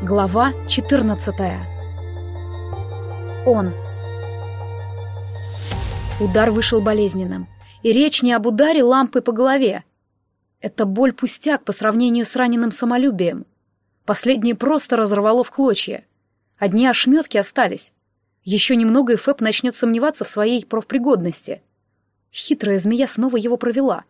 Глава 14 Он. Удар вышел болезненным. И речь не об ударе лампы по голове. Это боль пустяк по сравнению с раненым самолюбием. Последнее просто разорвало в клочья. Одни ошметки остались. Еще немного, и Фэб начнет сомневаться в своей профпригодности. Хитрая змея снова его провела.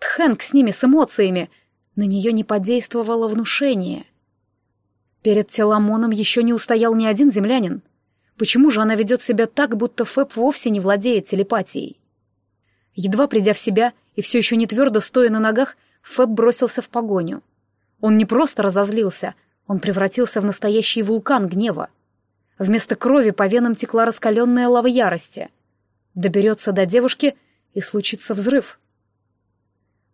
Тхэнк с ними, с эмоциями. На нее не подействовало внушение — Перед Теламоном еще не устоял ни один землянин. Почему же она ведет себя так, будто Фэб вовсе не владеет телепатией? Едва придя в себя и все еще не твердо стоя на ногах, Фэб бросился в погоню. Он не просто разозлился, он превратился в настоящий вулкан гнева. Вместо крови по венам текла раскаленная лава ярости. Доберется до девушки, и случится взрыв.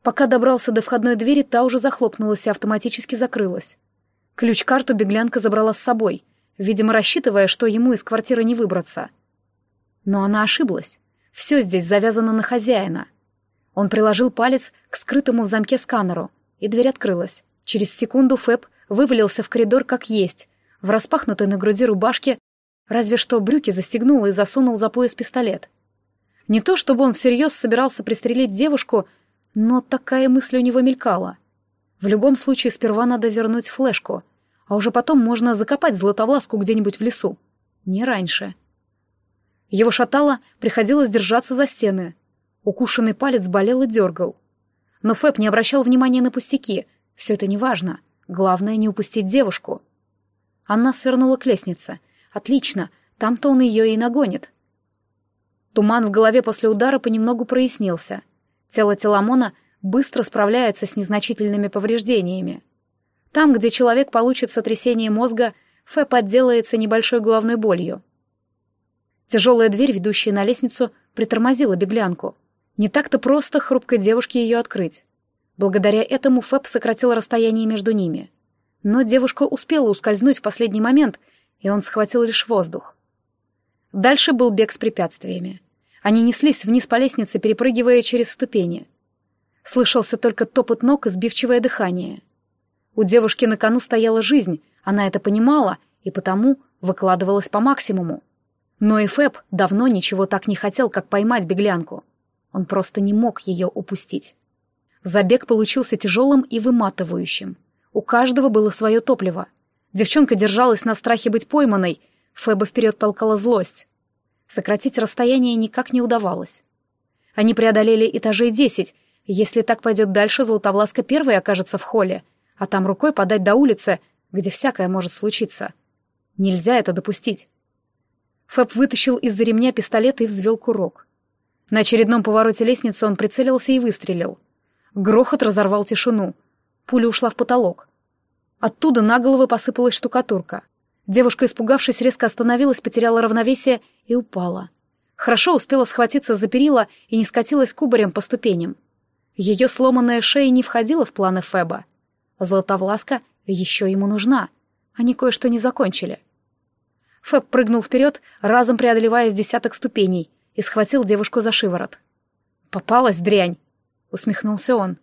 Пока добрался до входной двери, та уже захлопнулась и автоматически закрылась. Ключ-карту беглянка забрала с собой, видимо, рассчитывая, что ему из квартиры не выбраться. Но она ошиблась. Все здесь завязано на хозяина. Он приложил палец к скрытому в замке сканеру, и дверь открылась. Через секунду Фэб вывалился в коридор как есть, в распахнутой на груди рубашке, разве что брюки застегнул и засунул за пояс пистолет. Не то чтобы он всерьез собирался пристрелить девушку, но такая мысль у него мелькала — в любом случае, сперва надо вернуть флешку, а уже потом можно закопать златовласку где-нибудь в лесу. Не раньше. Его шатало, приходилось держаться за стены. Укушенный палец болел и дергал. Но Фэб не обращал внимания на пустяки. Все это неважно. Главное, не упустить девушку. Она свернула к лестнице. Отлично, там-то он ее и нагонит. Туман в голове после удара понемногу прояснился. Тело Теламона быстро справляется с незначительными повреждениями. Там, где человек получит сотрясение мозга, Фэп отделается небольшой головной болью. Тяжелая дверь, ведущая на лестницу, притормозила беглянку. Не так-то просто хрупкой девушке ее открыть. Благодаря этому Фэп сократил расстояние между ними. Но девушка успела ускользнуть в последний момент, и он схватил лишь воздух. Дальше был бег с препятствиями. Они неслись вниз по лестнице, перепрыгивая через ступени. Слышался только топот ног и сбивчивое дыхание. У девушки на кону стояла жизнь, она это понимала и потому выкладывалась по максимуму. Но и Фэб давно ничего так не хотел, как поймать беглянку. Он просто не мог ее упустить. Забег получился тяжелым и выматывающим. У каждого было свое топливо. Девчонка держалась на страхе быть пойманной, Фэба вперед толкала злость. Сократить расстояние никак не удавалось. Они преодолели этажей десять если так пойдет дальше, Золотовласка первой окажется в холле, а там рукой подать до улицы, где всякое может случиться. Нельзя это допустить. Фэб вытащил из-за ремня пистолет и взвел курок. На очередном повороте лестницы он прицелился и выстрелил. Грохот разорвал тишину. Пуля ушла в потолок. Оттуда на голову посыпалась штукатурка. Девушка, испугавшись, резко остановилась, потеряла равновесие и упала. Хорошо успела схватиться за перила и не скатилась кубарем по ступеням. Ее сломанная шея не входила в планы Феба. Златовласка еще ему нужна. Они кое-что не закончили. Феб прыгнул вперед, разом преодолевая с десяток ступеней, и схватил девушку за шиворот. «Попалась дрянь!» — усмехнулся он.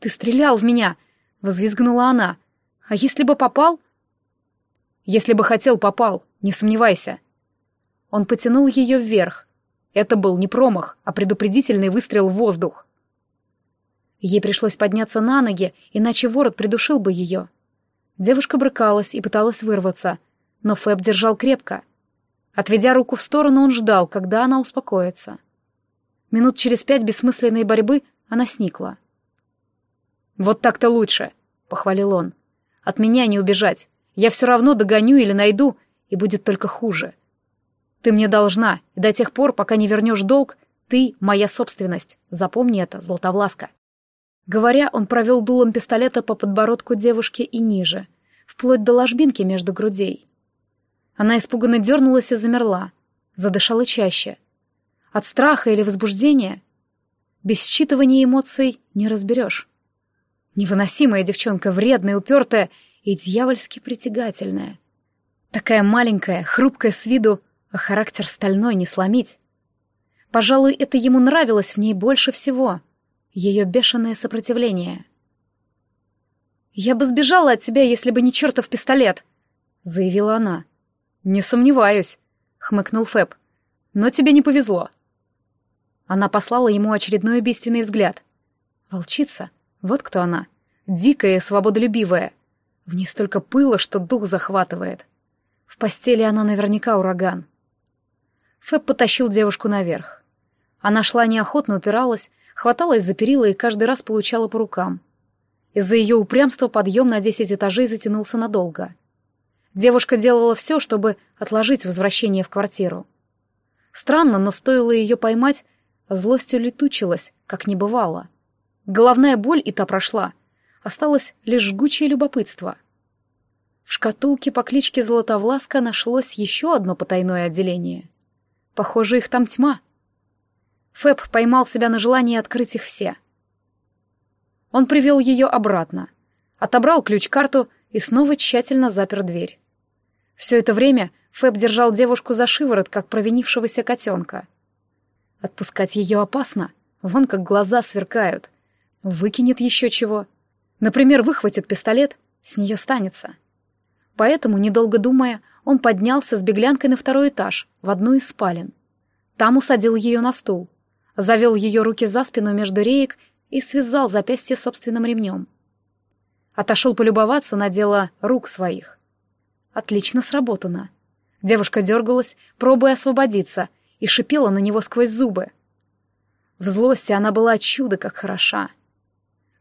«Ты стрелял в меня!» — возвизгнула она. «А если бы попал?» «Если бы хотел, попал, не сомневайся». Он потянул ее вверх. Это был не промах, а предупредительный выстрел в воздух. Ей пришлось подняться на ноги, иначе ворот придушил бы ее. Девушка брыкалась и пыталась вырваться, но Фэб держал крепко. Отведя руку в сторону, он ждал, когда она успокоится. Минут через пять бессмысленной борьбы она сникла. «Вот так-то лучше», — похвалил он. «От меня не убежать. Я все равно догоню или найду, и будет только хуже. Ты мне должна, и до тех пор, пока не вернешь долг, ты — моя собственность. Запомни это, Златовласка». Говоря, он провел дулом пистолета по подбородку девушки и ниже, вплоть до ложбинки между грудей. Она испуганно дернулась и замерла, задышала чаще. От страха или возбуждения? Без считывания эмоций не разберешь. Невыносимая девчонка, вредная, упертая и дьявольски притягательная. Такая маленькая, хрупкая с виду, а характер стальной не сломить. Пожалуй, это ему нравилось в ней больше всего — ее бешеное сопротивление. «Я бы сбежала от тебя, если бы не чертов пистолет!» заявила она. «Не сомневаюсь», — хмыкнул Фэб. «Но тебе не повезло». Она послала ему очередной убийственный взгляд. Волчица? Вот кто она. Дикая и свободолюбивая. В ней столько пыла, что дух захватывает. В постели она наверняка ураган. Фэб потащил девушку наверх. Она шла неохотно, упиралась, хваталась за перила и каждый раз получала по рукам. Из-за ее упрямства подъем на десять этажей затянулся надолго. Девушка делала все, чтобы отложить возвращение в квартиру. Странно, но стоило ее поймать, злость улетучилась, как не бывало. Головная боль и та прошла. Осталось лишь жгучее любопытство. В шкатулке по кличке Золотовласка нашлось еще одно потайное отделение. Похоже, их там тьма. Фэб поймал себя на желании открыть их все. Он привел ее обратно, отобрал ключ-карту и снова тщательно запер дверь. Все это время Фэб держал девушку за шиворот, как провинившегося котенка. Отпускать ее опасно, вон как глаза сверкают — Выкинет еще чего. Например, выхватит пистолет, с нее станется. Поэтому, недолго думая, он поднялся с беглянкой на второй этаж, в одну из спален. Там усадил ее на стул, завел ее руки за спину между реек и связал запястье собственным ремнем. Отошел полюбоваться на дело рук своих. Отлично сработано. Девушка дергалась, пробуя освободиться, и шипела на него сквозь зубы. В злости она была чудо как хороша.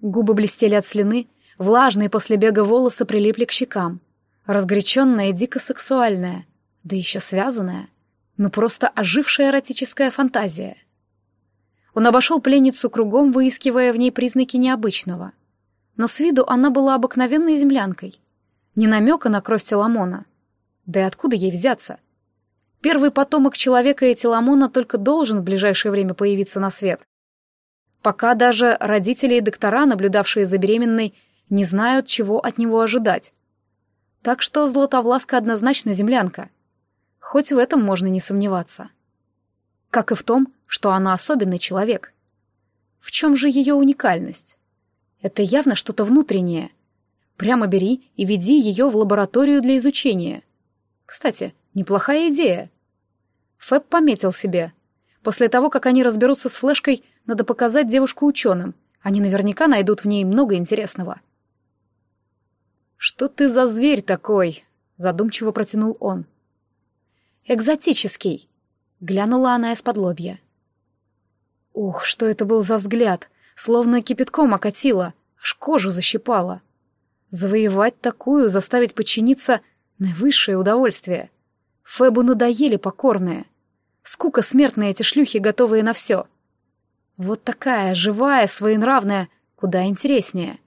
Губы блестели от слюны, влажные после бега волосы прилипли к щекам. Разгоряченная и дико сексуальная, да еще связанная. Ну просто ожившая эротическая фантазия. Он обошел пленницу кругом, выискивая в ней признаки необычного. Но с виду она была обыкновенной землянкой. Не намека на кровь Теламона. Да и откуда ей взяться? Первый потомок человека и Теламона только должен в ближайшее время появиться на свет. Пока даже родители и доктора, наблюдавшие за беременной, не знают, чего от него ожидать. Так что Златовласка однозначно землянка. Хоть в этом можно не сомневаться. Как и в том, что она особенный человек. В чем же ее уникальность? Это явно что-то внутреннее. Прямо бери и веди ее в лабораторию для изучения. Кстати, неплохая идея. Фэб пометил себе. После того, как они разберутся с флешкой, надо показать девушку ученым. Они наверняка найдут в ней много интересного. «Что ты за зверь такой?» — задумчиво протянул он. «Экзотический», — глянула она из-под лобья. Ух, что это был за взгляд! Словно кипятком окатило, аж кожу защипало. Завоевать такую, заставить подчиниться — наивысшее удовольствие. Фебу надоели покорные. Скука смертные эти шлюхи, готовые на все. Вот такая, живая, своенравная, куда интереснее.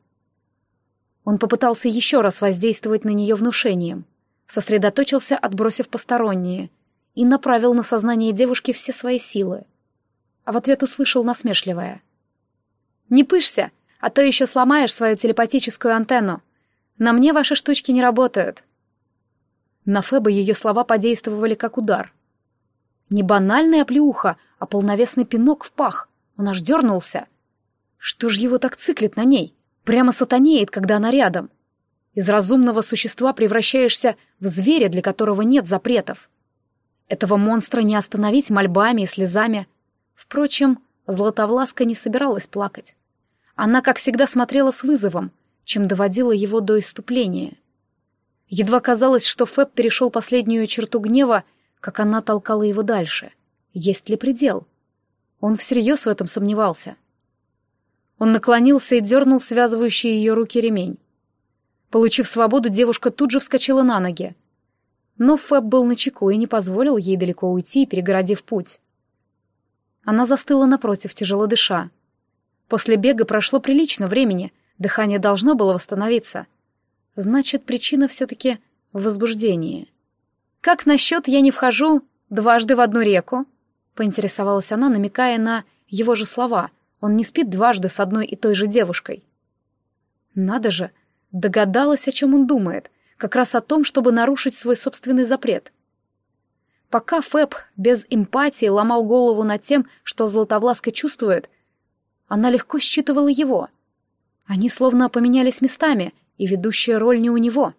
Он попытался еще раз воздействовать на нее внушением, сосредоточился, отбросив посторонние, и направил на сознание девушки все свои силы. А в ответ услышал насмешливое. «Не пышься, а то еще сломаешь свою телепатическую антенну. На мне ваши штучки не работают». На Феба ее слова подействовали как удар. Не банальная оплеуха, а полновесный пинок в пах — он аж дернулся. Что ж его так циклит на ней? Прямо сатанеет, когда она рядом. Из разумного существа превращаешься в зверя, для которого нет запретов. Этого монстра не остановить мольбами и слезами. Впрочем, Златовласка не собиралась плакать. Она, как всегда, смотрела с вызовом, чем доводила его до иступления. Едва казалось, что Фэб перешел последнюю черту гнева, как она толкала его дальше. Есть ли предел? — он всерьез в этом сомневался. Он наклонился и дернул связывающий ее руки ремень. Получив свободу, девушка тут же вскочила на ноги. Но Фэб был начеку и не позволил ей далеко уйти, перегородив путь. Она застыла напротив, тяжело дыша. После бега прошло прилично времени, дыхание должно было восстановиться. Значит, причина все-таки в возбуждении. «Как насчет «я не вхожу» дважды в одну реку?» поинтересовалась она, намекая на его же слова. Он не спит дважды с одной и той же девушкой. Надо же, догадалась, о чем он думает, как раз о том, чтобы нарушить свой собственный запрет. Пока Фэб без эмпатии ломал голову над тем, что Златовласка чувствует, она легко считывала его. Они словно поменялись местами, и ведущая роль не у него.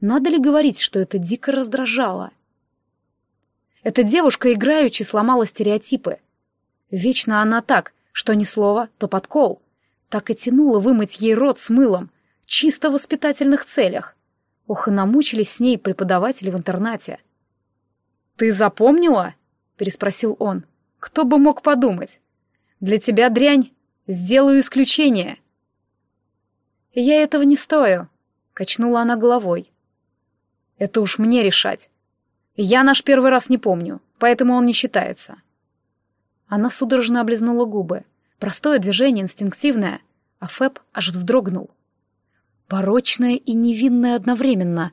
Надо ли говорить, что это дико раздражало? Эта девушка играючи сломала стереотипы. Вечно она так, что ни слова, то подкол. Так и тянула вымыть ей рот с мылом, чисто в воспитательных целях. Ох, и намучились с ней преподаватели в интернате. «Ты запомнила?» — переспросил он. «Кто бы мог подумать? Для тебя дрянь. Сделаю исключение». «Я этого не стою», — качнула она головой. «Это уж мне решать. Я наш первый раз не помню, поэтому он не считается». Она судорожно облизнула губы. Простое движение, инстинктивное, а Фэб аж вздрогнул. Порочное и невинное одновременно.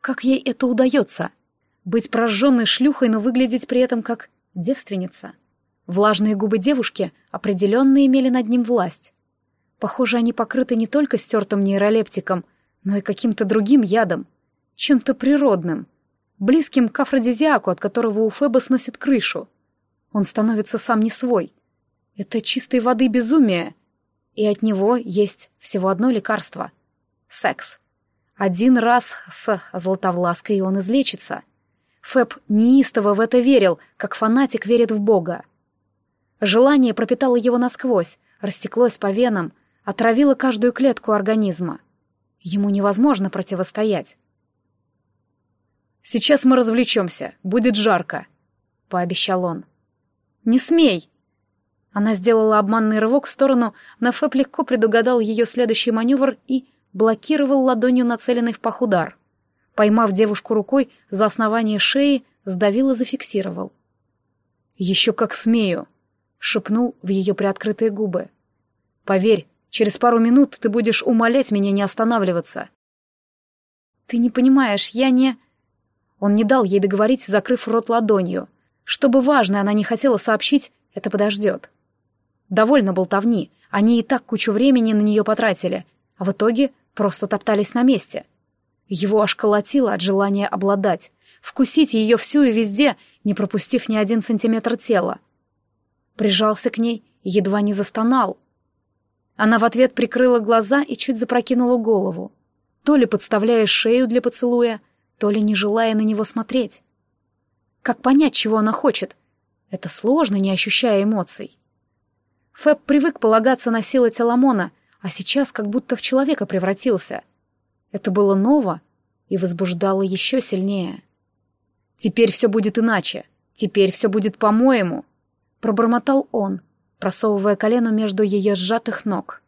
Как ей это удается? Быть прожженной шлюхой, но выглядеть при этом как девственница. Влажные губы девушки определенно имели над ним власть. Похоже, они покрыты не только стертым нейролептиком, но и каким-то другим ядом, чем-то природным, близким к афродизиаку, от которого у Феба сносит крышу. Он становится сам не свой. Это чистой воды безумие, и от него есть всего одно лекарство — секс. Один раз с Златовлаской он излечится. Фэб неистово в это верил, как фанатик верит в Бога. Желание пропитало его насквозь, растеклось по венам, отравило каждую клетку организма. Ему невозможно противостоять. «Сейчас мы развлечемся, будет жарко», — пообещал он. «Не смей!» Она сделала обманный рывок в сторону, но Фэб легко предугадал ее следующий маневр и блокировал ладонью нацеленный в пах удар. Поймав девушку рукой за основание шеи, сдавил и зафиксировал. «Еще как смею!» — шепнул в ее приоткрытые губы. «Поверь, Через пару минут ты будешь умолять меня не останавливаться. Ты не понимаешь, я не... Он не дал ей договорить, закрыв рот ладонью. Что бы важное она не хотела сообщить, это подождет. Довольно болтовни, они и так кучу времени на нее потратили, а в итоге просто топтались на месте. Его аж колотило от желания обладать, вкусить ее всю и везде, не пропустив ни один сантиметр тела. Прижался к ней и едва не застонал — она в ответ прикрыла глаза и чуть запрокинула голову, то ли подставляя шею для поцелуя, то ли не желая на него смотреть. Как понять, чего она хочет? Это сложно, не ощущая эмоций. Фэб привык полагаться на силы Теламона, а сейчас как будто в человека превратился. Это было ново и возбуждало еще сильнее. «Теперь все будет иначе. Теперь все будет по-моему», — пробормотал он, просовывая колено между ее сжатых ног.